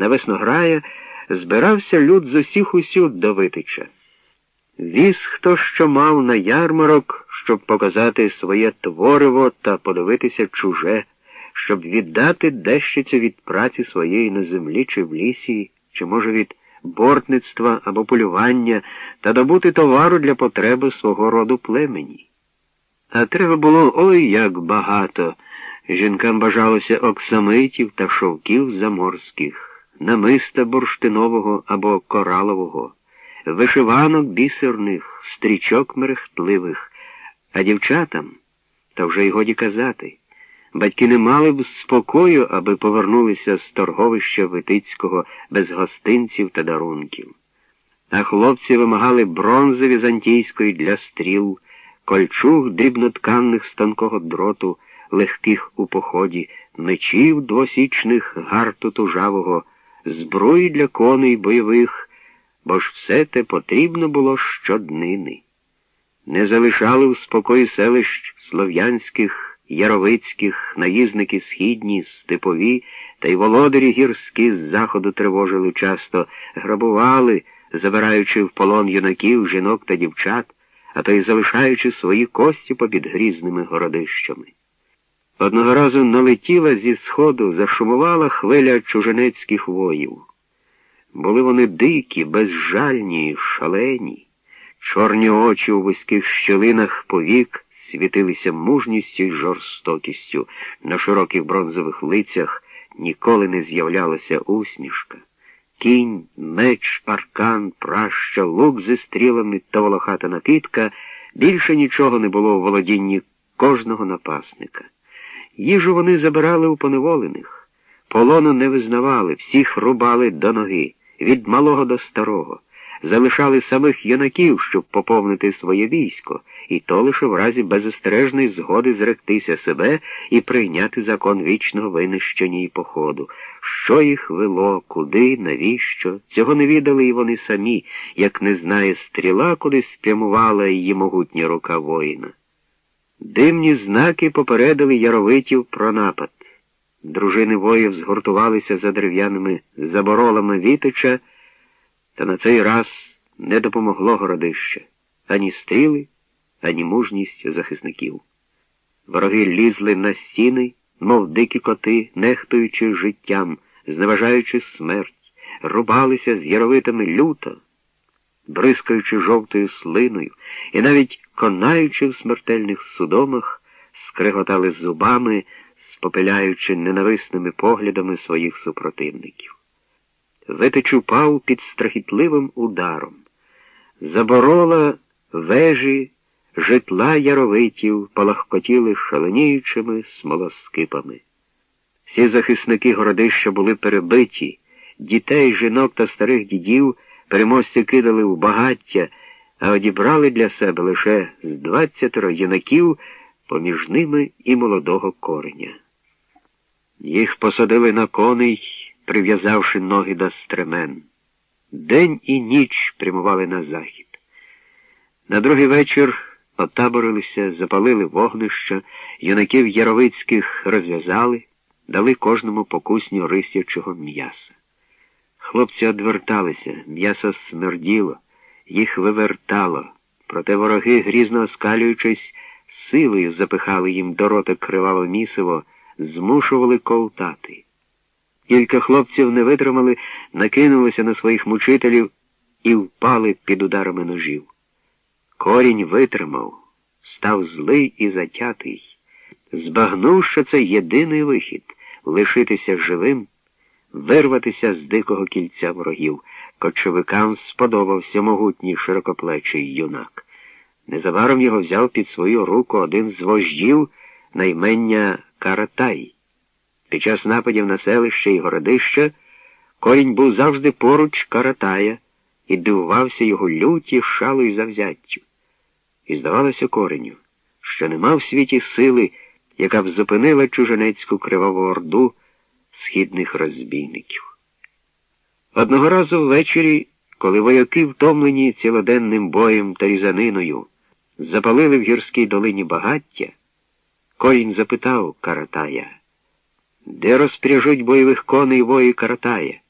на веснограя збирався люд з усіх усюд до Витича. Віз хто що мав на ярмарок, щоб показати своє твориво та подивитися чуже, щоб віддати дещицю від праці своєї на землі чи в лісі, чи, може, від бортництва або полювання та добути товару для потреби свого роду племені. А треба було ой як багато. Жінкам бажалося оксамитів та шовків заморських, намиста бурштинового або коралового, вишиванок бісерних, стрічок мерехтливих, а дівчатам, та вже й годі казати, батьки не мали б спокою, аби повернулися з торговища Витицького без гостинців та дарунків. А хлопці вимагали бронзи візантійської для стріл, кольчуг дрібнотканних з тонкого дроту легких у поході, мечів двосічних гарту тужавого, зброї для коней бойових, бо ж все те потрібно було щоднини. Не залишали в спокої селищ слов'янських, яровицьких, наїзники східні, степові, та й володарі гірські з заходу тривожили часто, грабували, забираючи в полон юнаків, жінок та дівчат, а то й залишаючи свої кості попід грізними городищами. Одного разу налетіла зі сходу, зашумувала хвиля чуженецьких воїв. Були вони дикі, безжальні, шалені, чорні очі у вузьких щелинах повік світилися мужністю й жорстокістю, на широких бронзових лицях ніколи не з'являлася усмішка. Кінь, меч, аркан, праща, лук зі стрілами та волохата накидка більше нічого не було у володінні кожного напасника. Їжу вони забирали у поневолених, полону не визнавали, всіх рубали до ноги, від малого до старого, залишали самих юнаків, щоб поповнити своє військо, і то лише в разі безостережної згоди зректися себе і прийняти закон вічного винищення і походу. Що їх вело, куди, навіщо? Цього не відали і вони самі, як не знає стріла, куди спрямувала її могутня рука воїна. Димні знаки попередили яровитів про напад. Дружини воїв згуртувалися за дерев'яними заборолами вітича, та на цей раз не допомогло городище ані стріли, ані мужність захисників. Вороги лізли на стіни, мов дикі коти, нехтуючи життям, зневажаючи смерть, рубалися з яровитами люто, бризкаючи жовтою слиною, і навіть конаючи в смертельних судомах, скриготали зубами, спопиляючи ненависними поглядами своїх супротивників. Витич упав під страхітливим ударом. Заборола вежі, житла яровитів палахкотіли шаленіючими смолоскипами. Всі захисники городища були перебиті, дітей, жінок та старих дідів переможці кидали в багаття а одібрали для себе лише з двадцятеро юнаків, поміж ними і молодого кореня. Їх посадили на коней, прив'язавши ноги до стремен. День і ніч прямували на захід. На другий вечір отаборилися, запалили вогнища, юнаків яровицьких розв'язали, дали кожному покусню рисячого м'яса. Хлопці одверталися, м'ясо смерділо їх вивертало, проте вороги, грізно оскалюючись, силою запихали їм до рота криваве місиво, змушували ковтати. Кілька хлопців не витримали, накинулися на своїх мучителів і впали під ударами ножів. Корінь витримав, став злий і затятий, збагнув, що це єдиний вихід лишитися живим, вирватися з дикого кільця ворогів. Кочовикам сподобався могутній широкоплечий юнак. Незабаром його взяв під свою руку один з вождів наймення Каратай. Під час нападів на селище і городище корінь був завжди поруч Каратая і дивувався його люті, шалу і завзяттю. І здавалося кореню, що нема в світі сили, яка б зупинила чуженецьку криваву орду східних розбійників. Одного разу ввечері, коли вояки, втомлені цілоденним боєм та різаниною, запалили в гірській долині багаття, корінь запитав Каратая, де розпряжуть бойових коней вої Каратая?